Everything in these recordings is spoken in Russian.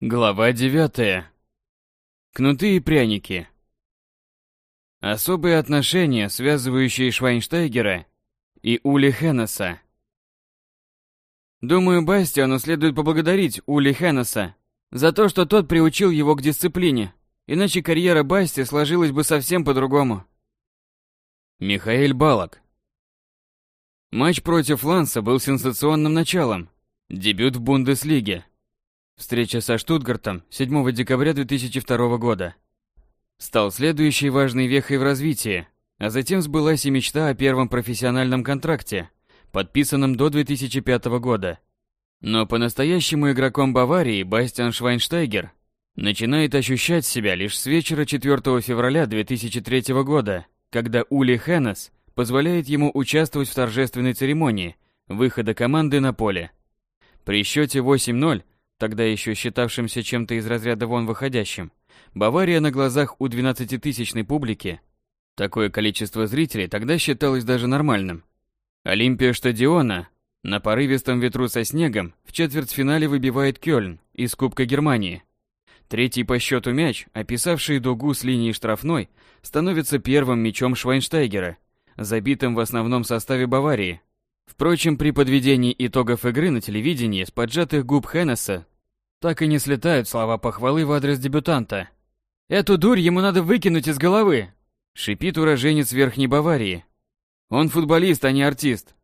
Глава девятая. Кнуты и пряники. Особые отношения, связывающие Швайнштейгера и Ули Хеннесса. Думаю, Бастиану следует поблагодарить Ули Хеннесса за то, что тот приучил его к дисциплине, иначе карьера Басти сложилась бы совсем по-другому. Михаил Балок. Матч против Ланса был сенсационным началом. Дебют в Бундеслиге. Встреча со Штутгартом 7 декабря 2002 года стал следующей важной вехой в развитии, а затем сбылась и мечта о первом профессиональном контракте, подписанном до 2005 года. Но по-настоящему игроком Баварии Бастиан Швайнштейгер начинает ощущать себя лишь с вечера 4 февраля 2003 года, когда Ули Хеннес позволяет ему участвовать в торжественной церемонии выхода команды на поле. При счете 8-0 тогда еще считавшимся чем-то из разряда вон выходящим, Бавария на глазах у 12-тысячной публики, такое количество зрителей тогда считалось даже нормальным. Олимпия Штадиона на порывистом ветру со снегом в четвертьфинале выбивает Кёльн из Кубка Германии. Третий по счету мяч, описавший дугу с линии штрафной, становится первым мячом Швайнштайгера, забитым в основном составе Баварии. Впрочем, при подведении итогов игры на телевидении с поджатых губ Хеннесса так и не слетают слова похвалы в адрес дебютанта. «Эту дурь ему надо выкинуть из головы!» — шипит уроженец Верхней Баварии. «Он футболист, а не артист».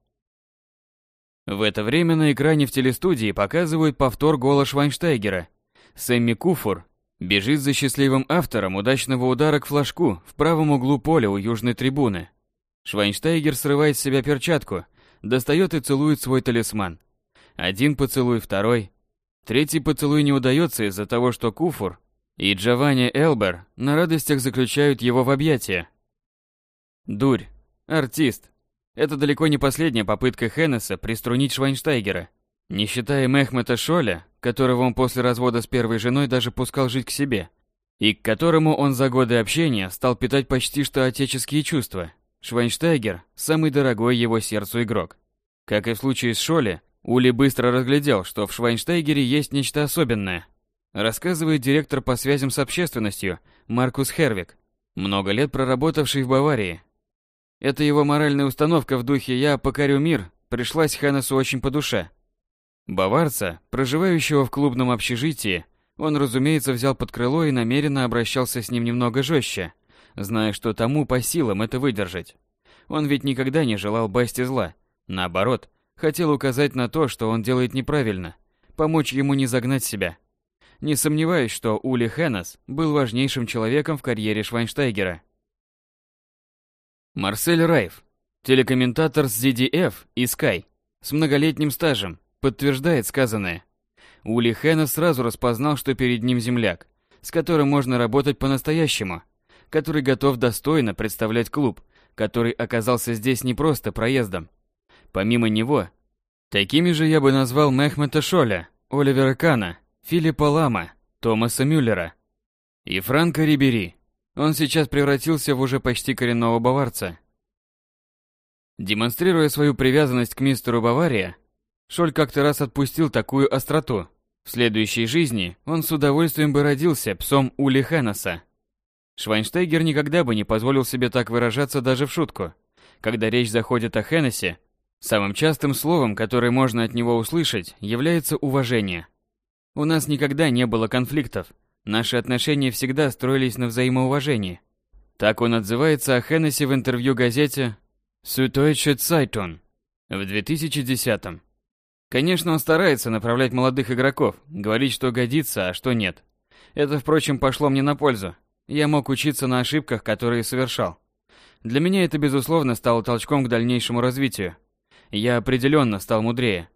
В это время на экране в телестудии показывают повтор гола Швайнштейгера. Сэмми Куфур бежит за счастливым автором удачного удара к флажку в правом углу поля у южной трибуны. Швайнштейгер срывает с себя перчатку, достает и целует свой талисман. Один поцелуй, второй. Третий поцелуй не удается из-за того, что Куфур и Джованни Элбер на радостях заключают его в объятия. Дурь. Артист. Это далеко не последняя попытка Хеннесса приструнить Швайнштайгера. Не считая Мехмета Шоля, которого он после развода с первой женой даже пускал жить к себе, и к которому он за годы общения стал питать почти что отеческие чувства. Швайнштайгер – самый дорогой его сердцу игрок. Как и в случае с Шоли, Ули быстро разглядел, что в Швайнштайгере есть нечто особенное. Рассказывает директор по связям с общественностью Маркус Хервик, много лет проработавший в Баварии. Это его моральная установка в духе «я покорю мир» пришлась Ханнесу очень по душе. Баварца, проживающего в клубном общежитии, он, разумеется, взял под крыло и намеренно обращался с ним немного жестче – зная, что тому по силам это выдержать. Он ведь никогда не желал Басти зла. Наоборот, хотел указать на то, что он делает неправильно, помочь ему не загнать себя. Не сомневаюсь, что Ули Хеннес был важнейшим человеком в карьере Швайнштайгера. Марсель Райф, телекомментатор с ZDF и Sky, с многолетним стажем, подтверждает сказанное. Ули Хеннес сразу распознал, что перед ним земляк, с которым можно работать по-настоящему – который готов достойно представлять клуб, который оказался здесь не просто проездом. Помимо него, такими же я бы назвал Мехмета Шоля, Оливера Кана, Филиппа Лама, Томаса Мюллера и Франка Рибери. Он сейчас превратился в уже почти коренного баварца. Демонстрируя свою привязанность к мистеру Бавария, Шоль как-то раз отпустил такую остроту. В следующей жизни он с удовольствием бы родился псом Ули Хеннесса. Швайнштейгер никогда бы не позволил себе так выражаться даже в шутку. Когда речь заходит о Хеннессе, самым частым словом, которое можно от него услышать, является уважение. У нас никогда не было конфликтов. Наши отношения всегда строились на взаимоуважении. Так он отзывается о Хеннессе в интервью газете Süddeutsche Zeitung в 2010 -м. Конечно, он старается направлять молодых игроков, говорить, что годится, а что нет. Это, впрочем, пошло мне на пользу. Я мог учиться на ошибках, которые совершал. Для меня это, безусловно, стало толчком к дальнейшему развитию. Я определенно стал мудрее.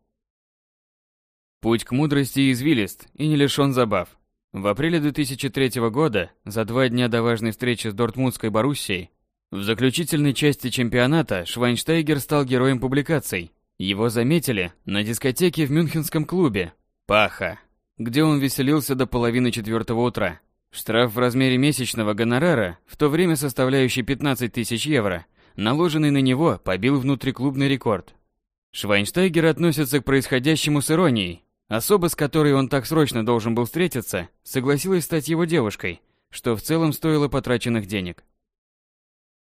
Путь к мудрости извилист и не лишен забав. В апреле 2003 года, за два дня до важной встречи с Дортмундской Боруссией, в заключительной части чемпионата Швайнштейгер стал героем публикаций. Его заметили на дискотеке в мюнхенском клубе «Паха», где он веселился до половины четвертого утра. Штраф в размере месячного гонорара, в то время составляющий 15 тысяч евро, наложенный на него, побил внутриклубный рекорд. Швайнштайгер относится к происходящему с иронией. Особа, с которой он так срочно должен был встретиться, согласилась стать его девушкой, что в целом стоило потраченных денег.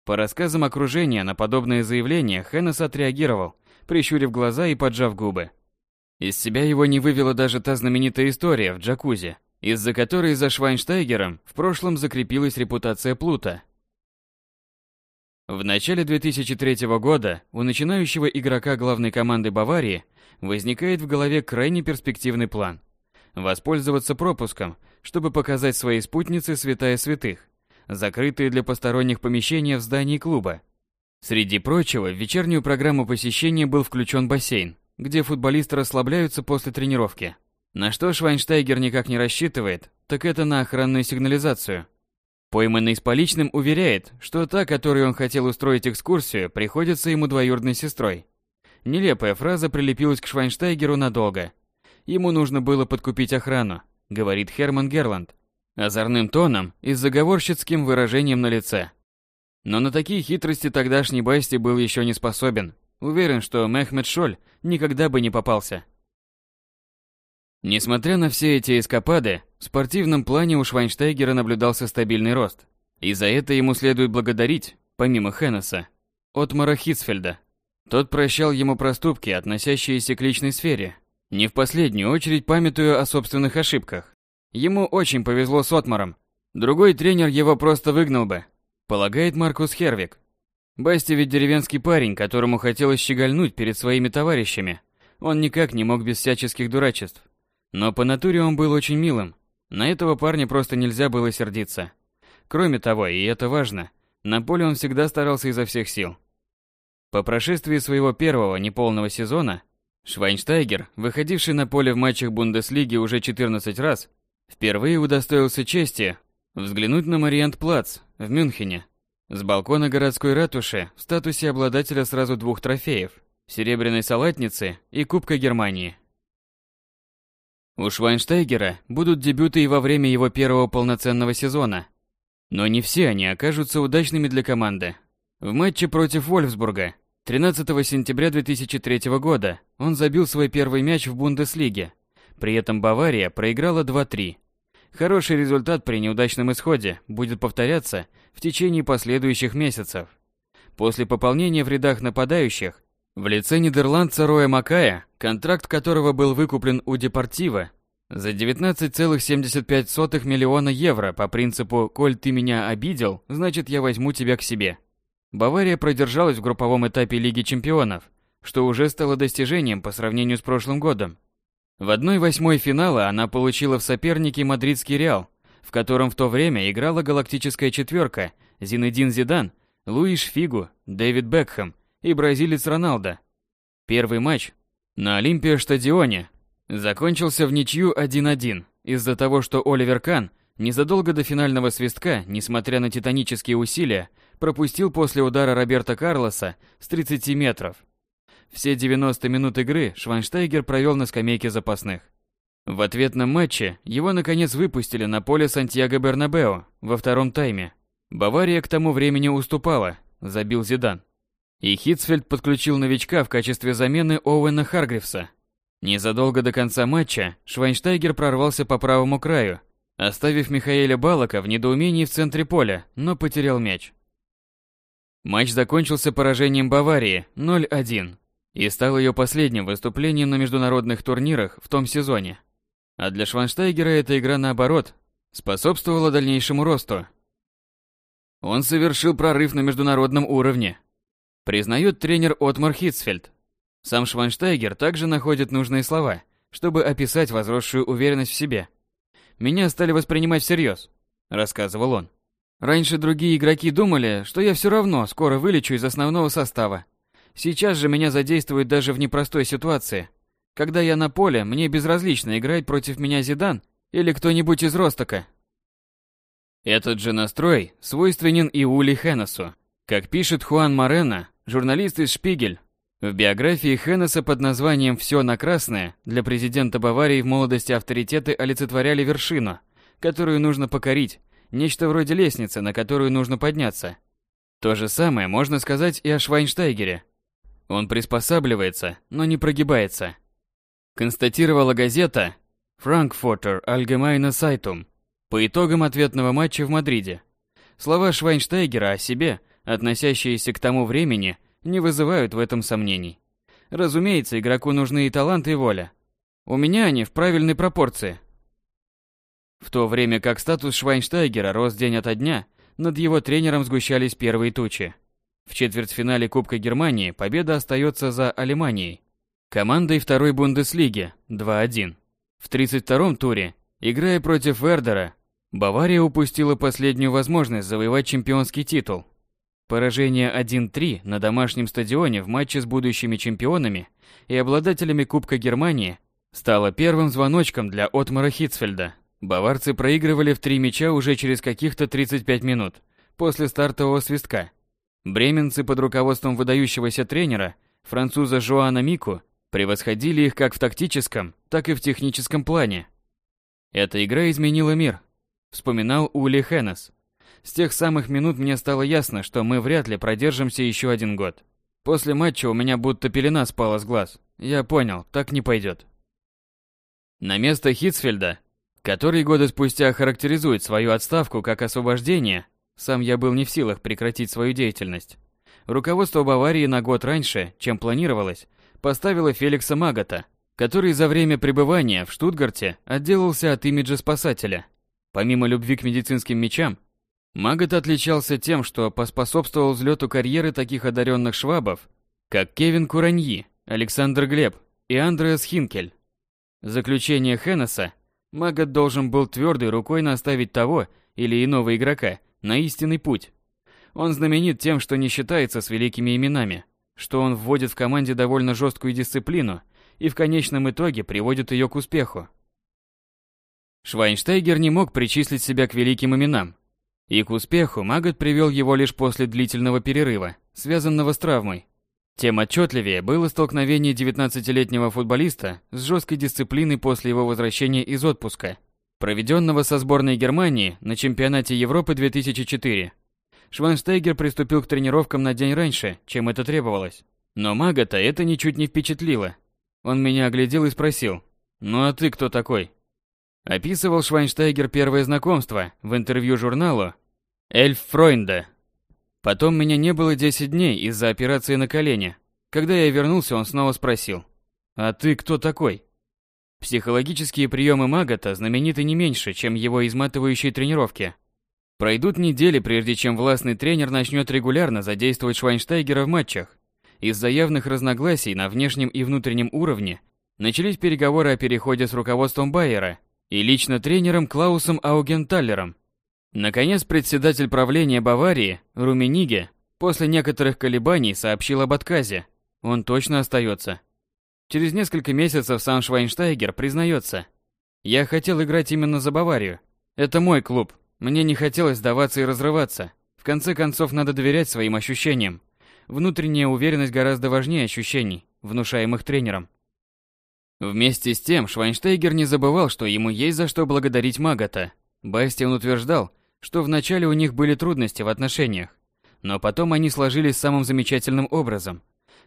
По рассказам окружения на подобное заявление Хеннес отреагировал, прищурив глаза и поджав губы. Из себя его не вывела даже та знаменитая история в джакузи, из-за которой за Швайнштайгером в прошлом закрепилась репутация Плута. В начале 2003 года у начинающего игрока главной команды Баварии возникает в голове крайне перспективный план – воспользоваться пропуском, чтобы показать своей спутнице святая святых, закрытые для посторонних помещения в здании клуба. Среди прочего, в вечернюю программу посещения был включен бассейн, где футболисты расслабляются после тренировки. На что Швайнштайгер никак не рассчитывает, так это на охранную сигнализацию. Пойманный с поличным уверяет, что та, которой он хотел устроить экскурсию, приходится ему двоюродной сестрой. Нелепая фраза прилепилась к Швайнштайгеру надолго. Ему нужно было подкупить охрану, говорит Херман Герланд, озорным тоном и с заговорщицким выражением на лице. Но на такие хитрости тогдашний Басти был еще не способен. Уверен, что Мехмед Шоль никогда бы не попался. Несмотря на все эти эскапады, в спортивном плане у Швайнштейгера наблюдался стабильный рост. И за это ему следует благодарить, помимо Хеннесса, Отмара Хитцфельда. Тот прощал ему проступки, относящиеся к личной сфере, не в последнюю очередь памятуя о собственных ошибках. Ему очень повезло с Отмаром. Другой тренер его просто выгнал бы, полагает Маркус Хервик. Басти ведь деревенский парень, которому хотелось щегольнуть перед своими товарищами. Он никак не мог без всяческих дурачеств. Но по натуре он был очень милым. На этого парня просто нельзя было сердиться. Кроме того, и это важно, на поле он всегда старался изо всех сил. По прошествии своего первого неполного сезона, Швайнштайгер, выходивший на поле в матчах Бундеслиги уже 14 раз, впервые удостоился чести взглянуть на Мариант Плац в Мюнхене с балкона городской ратуши в статусе обладателя сразу двух трофеев – серебряной салатницы и Кубка Германии. У Швайнштейгера будут дебюты и во время его первого полноценного сезона. Но не все они окажутся удачными для команды. В матче против Вольфсбурга 13 сентября 2003 года он забил свой первый мяч в Бундеслиге. При этом Бавария проиграла 2-3. Хороший результат при неудачном исходе будет повторяться в течение последующих месяцев. После пополнения в рядах нападающих в лице нидерландца Роя Макая, контракт которого был выкуплен у Депортива за 19,75 миллиона евро по принципу «Коль ты меня обидел, значит я возьму тебя к себе». Бавария продержалась в групповом этапе Лиги чемпионов, что уже стало достижением по сравнению с прошлым годом. В одной восьмой финала она получила в сопернике мадридский Реал, в котором в то время играла галактическая четверка Зинедин Зидан, Луиш Фигу, Дэвид Бекхэм и бразилец Роналдо. Первый матч на Олимпия-стадионе закончился в ничью 1-1 из-за того, что Оливер Кан незадолго до финального свистка, несмотря на титанические усилия, пропустил после удара Роберта Карлоса с 30 метров. Все 90 минут игры Швайнштайгер провел на скамейке запасных. В ответном матче его наконец выпустили на поле Сантьяго Бернабео во втором тайме. Бавария к тому времени уступала, забил Зидан. И Хитцфельд подключил новичка в качестве замены Оуэна Харгривса. Незадолго до конца матча Швайнштайгер прорвался по правому краю, оставив Михаэля Балака в недоумении в центре поля, но потерял мяч. Матч закончился поражением Баварии 0-1 и стал ее последним выступлением на международных турнирах в том сезоне. А для Шванштайгера эта игра, наоборот, способствовала дальнейшему росту. Он совершил прорыв на международном уровне, Признает тренер Отмар Хитцфельд. Сам Шванштайгер также находит нужные слова, чтобы описать возросшую уверенность в себе. «Меня стали воспринимать всерьез», – рассказывал он. «Раньше другие игроки думали, что я все равно скоро вылечу из основного состава. Сейчас же меня задействуют даже в непростой ситуации. Когда я на поле, мне безразлично играть против меня Зидан или кто-нибудь из Ростока». Этот же настрой свойственен и Ули Хеннесу. Как пишет Хуан Морено, журналист из «Шпигель», в биографии Хеннеса под названием «Все на красное» для президента Баварии в молодости авторитеты олицетворяли вершину, которую нужно покорить, нечто вроде лестницы, на которую нужно подняться. То же самое можно сказать и о Швайнштайгере. Он приспосабливается, но не прогибается. констатировала газета Frankfurter Allgemeine Zeitung по итогам ответного матча в Мадриде. Слова Швайнштейгера о себе, относящиеся к тому времени, не вызывают в этом сомнений. Разумеется, игроку нужны и талант, и воля. У меня они в правильной пропорции. В то время как статус Швайнштейгера рос день ото дня, над его тренером сгущались первые тучи. В четвертьфинале Кубка Германии победа остается за Алеманией, командой второй Бундеслиги 2-1. В 32-м туре, играя против Вердера, Бавария упустила последнюю возможность завоевать чемпионский титул. Поражение 1-3 на домашнем стадионе в матче с будущими чемпионами и обладателями Кубка Германии стало первым звоночком для Отмара Хитцфельда. Баварцы проигрывали в три мяча уже через каких-то 35 минут после стартового свистка. Бременцы под руководством выдающегося тренера, француза Жуана Мику, превосходили их как в тактическом, так и в техническом плане. Эта игра изменила мир, вспоминал Ули Хеннес. С тех самых минут мне стало ясно, что мы вряд ли продержимся еще один год. После матча у меня будто пелена спала с глаз. Я понял, так не пойдет. На место Хитцфельда который годы спустя характеризует свою отставку как освобождение, сам я был не в силах прекратить свою деятельность. Руководство Баварии на год раньше, чем планировалось, поставило Феликса Магата, который за время пребывания в Штутгарте отделался от имиджа спасателя. Помимо любви к медицинским мечам, Магат отличался тем, что поспособствовал взлету карьеры таких одаренных швабов, как Кевин Кураньи, Александр Глеб и Андреас Хинкель. Заключение Хеннесса Магат должен был твердой рукой наставить того или иного игрока на истинный путь. Он знаменит тем, что не считается с великими именами, что он вводит в команде довольно жесткую дисциплину и в конечном итоге приводит ее к успеху. Швайнштейгер не мог причислить себя к великим именам, и к успеху Магат привел его лишь после длительного перерыва, связанного с травмой. Тем отчетливее было столкновение 19-летнего футболиста с жесткой дисциплиной после его возвращения из отпуска, проведенного со сборной Германии на чемпионате Европы 2004. Шванштейгер приступил к тренировкам на день раньше, чем это требовалось. Но Магата это ничуть не впечатлило. Он меня оглядел и спросил, «Ну а ты кто такой?» Описывал Швайнштейгер первое знакомство в интервью журналу «Эльф Фройнда» Потом меня не было 10 дней из-за операции на колене. Когда я вернулся, он снова спросил. «А ты кто такой?» Психологические приемы Магата знамениты не меньше, чем его изматывающие тренировки. Пройдут недели, прежде чем властный тренер начнет регулярно задействовать Швайнштейгера в матчах. Из-за явных разногласий на внешнем и внутреннем уровне начались переговоры о переходе с руководством Байера и лично тренером Клаусом Аугенталлером. Наконец, председатель правления Баварии, Румениге, после некоторых колебаний сообщил об отказе. Он точно остается. Через несколько месяцев сам Швайнштайгер признается. «Я хотел играть именно за Баварию. Это мой клуб. Мне не хотелось сдаваться и разрываться. В конце концов, надо доверять своим ощущениям. Внутренняя уверенность гораздо важнее ощущений, внушаемых тренером. Вместе с тем, Швайнштейгер не забывал, что ему есть за что благодарить Магата. Бастиан утверждал, что вначале у них были трудности в отношениях, но потом они сложились самым замечательным образом.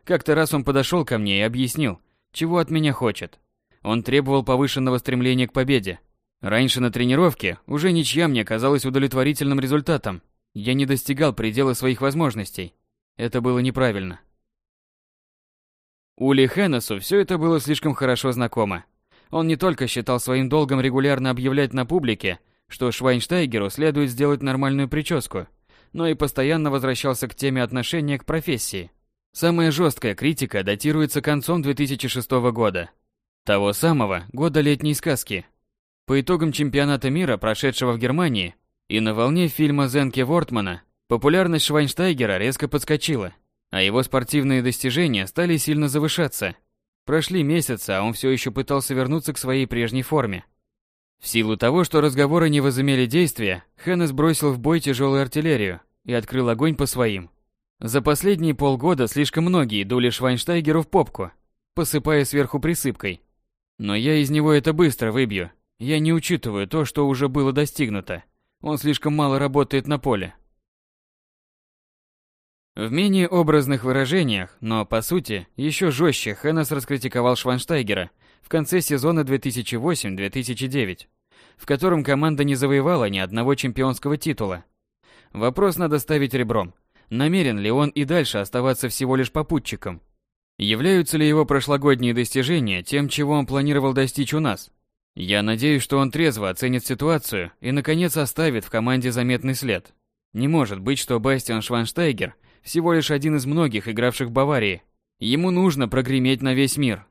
Как-то раз он подошел ко мне и объяснил, чего от меня хочет. Он требовал повышенного стремления к победе. Раньше на тренировке уже ничья мне казалась удовлетворительным результатом. Я не достигал предела своих возможностей. Это было неправильно. Ули Хеннесу все это было слишком хорошо знакомо. Он не только считал своим долгом регулярно объявлять на публике, что Швайнштайгеру следует сделать нормальную прическу, но и постоянно возвращался к теме отношения к профессии. Самая жесткая критика датируется концом 2006 года. Того самого года летней сказки. По итогам чемпионата мира, прошедшего в Германии, и на волне фильма Зенке Вортмана, популярность Швайнштайгера резко подскочила, а его спортивные достижения стали сильно завышаться. Прошли месяцы, а он все еще пытался вернуться к своей прежней форме. В силу того, что разговоры не возымели действия, Хеннес бросил в бой тяжелую артиллерию и открыл огонь по своим. За последние полгода слишком многие дули Швайнштайгеру в попку, посыпая сверху присыпкой. Но я из него это быстро выбью. Я не учитываю то, что уже было достигнуто. Он слишком мало работает на поле. В менее образных выражениях, но по сути еще жестче Хеннес раскритиковал Швайнштайгера в конце сезона 2008-2009, в котором команда не завоевала ни одного чемпионского титула. Вопрос надо ставить ребром. Намерен ли он и дальше оставаться всего лишь попутчиком? Являются ли его прошлогодние достижения тем, чего он планировал достичь у нас? Я надеюсь, что он трезво оценит ситуацию и, наконец, оставит в команде заметный след. Не может быть, что Бастиан Шванштайгер всего лишь один из многих игравших в Баварии. Ему нужно прогреметь на весь мир.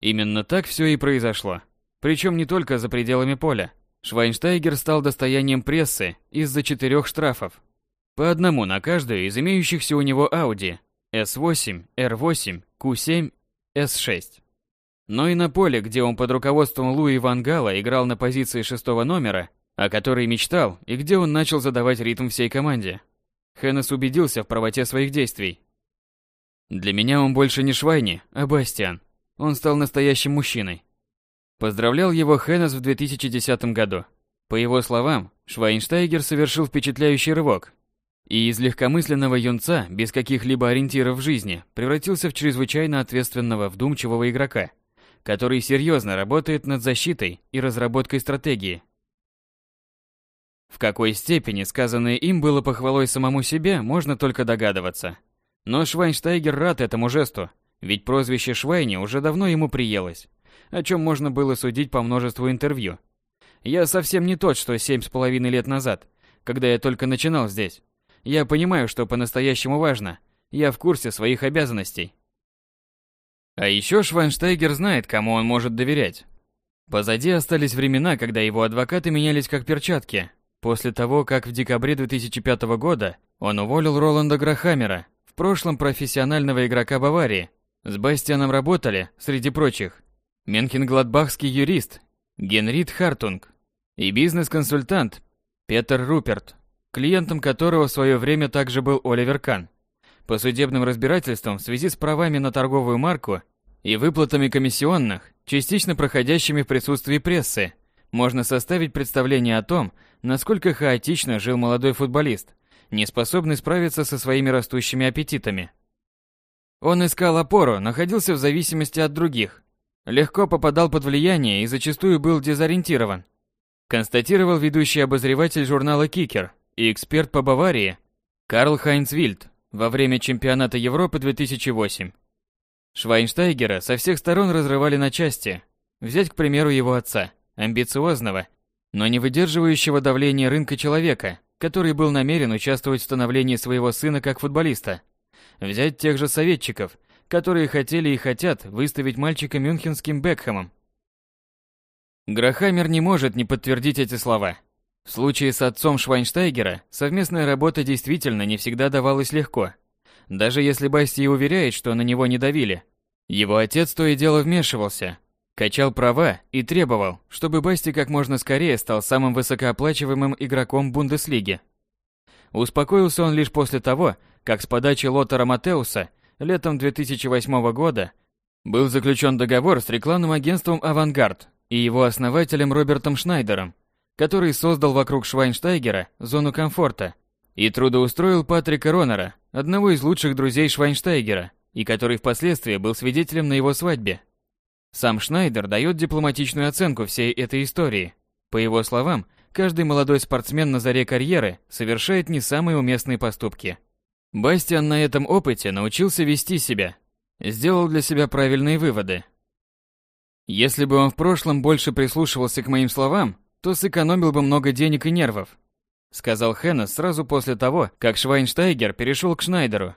Именно так все и произошло. Причем не только за пределами поля. Швайнштайгер стал достоянием прессы из-за четырех штрафов. По одному на каждую из имеющихся у него Audi S8, R8, Q7, S6. Но и на поле, где он под руководством Луи Ван Гала играл на позиции шестого номера, о которой мечтал и где он начал задавать ритм всей команде. Хеннес убедился в правоте своих действий. Для меня он больше не Швайни, а Бастиан. Он стал настоящим мужчиной. Поздравлял его Хеннес в 2010 году. По его словам, Швайнштайгер совершил впечатляющий рывок. И из легкомысленного юнца, без каких-либо ориентиров в жизни, превратился в чрезвычайно ответственного, вдумчивого игрока, который серьезно работает над защитой и разработкой стратегии. В какой степени сказанное им было похвалой самому себе, можно только догадываться. Но Швайнштайгер рад этому жесту, ведь прозвище Швайни уже давно ему приелось о чем можно было судить по множеству интервью. Я совсем не тот, что семь с половиной лет назад, когда я только начинал здесь. Я понимаю, что по-настоящему важно. Я в курсе своих обязанностей. А еще Швайнштейгер знает, кому он может доверять. Позади остались времена, когда его адвокаты менялись как перчатки. После того, как в декабре 2005 года он уволил Роланда Грахамера, в прошлом профессионального игрока Баварии. С Бастианом работали, среди прочих, Менхенгладбахский юрист Генрид Хартунг и бизнес-консультант Петер Руперт, клиентом которого в свое время также был Оливер Кан. По судебным разбирательствам в связи с правами на торговую марку и выплатами комиссионных, частично проходящими в присутствии прессы, можно составить представление о том, насколько хаотично жил молодой футболист, не способный справиться со своими растущими аппетитами. Он искал опору, находился в зависимости от других, легко попадал под влияние и зачастую был дезориентирован. Констатировал ведущий обозреватель журнала «Кикер» и эксперт по Баварии Карл Хайнц Вильд во время чемпионата Европы 2008. Швайнштайгера со всех сторон разрывали на части. Взять, к примеру, его отца, амбициозного, но не выдерживающего давления рынка человека, который был намерен участвовать в становлении своего сына как футболиста. Взять тех же советчиков – которые хотели и хотят выставить мальчика мюнхенским Бекхэмом. Грахамер не может не подтвердить эти слова. В случае с отцом Швайнштайгера совместная работа действительно не всегда давалась легко. Даже если Басти уверяет, что на него не давили. Его отец то и дело вмешивался, качал права и требовал, чтобы Басти как можно скорее стал самым высокооплачиваемым игроком Бундеслиги. Успокоился он лишь после того, как с подачи Лотара Матеуса летом 2008 года был заключен договор с рекламным агентством «Авангард» и его основателем Робертом Шнайдером, который создал вокруг Швайнштайгера зону комфорта и трудоустроил Патрика Ронера, одного из лучших друзей Швайнштайгера, и который впоследствии был свидетелем на его свадьбе. Сам Шнайдер дает дипломатичную оценку всей этой истории. По его словам, каждый молодой спортсмен на заре карьеры совершает не самые уместные поступки – Бастиан на этом опыте научился вести себя, сделал для себя правильные выводы. Если бы он в прошлом больше прислушивался к моим словам, то сэкономил бы много денег и нервов, сказал Хеннес сразу после того, как Швайнштайгер перешел к Шнайдеру.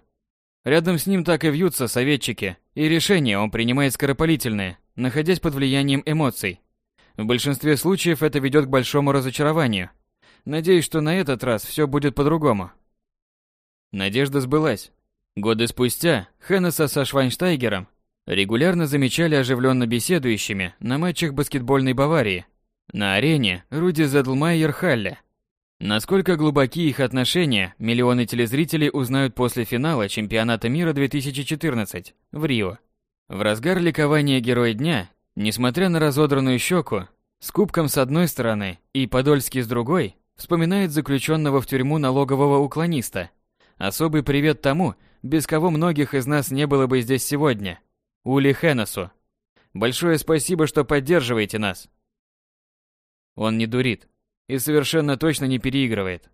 Рядом с ним так и вьются советчики, и решения он принимает скоропалительные, находясь под влиянием эмоций. В большинстве случаев это ведет к большому разочарованию. Надеюсь, что на этот раз все будет по-другому. Надежда сбылась. Годы спустя Хеннеса со Швайнштайгером регулярно замечали оживленно беседующими на матчах баскетбольной Баварии, на арене Руди Зедлмайер Халле. Насколько глубоки их отношения, миллионы телезрителей узнают после финала чемпионата мира 2014 в Рио. В разгар ликования Героя Дня, несмотря на разодранную щеку, с кубком с одной стороны и Подольский с другой, вспоминает заключенного в тюрьму налогового уклониста – Особый привет тому, без кого многих из нас не было бы здесь сегодня. Ули Хеннесу. Большое спасибо, что поддерживаете нас. Он не дурит и совершенно точно не переигрывает.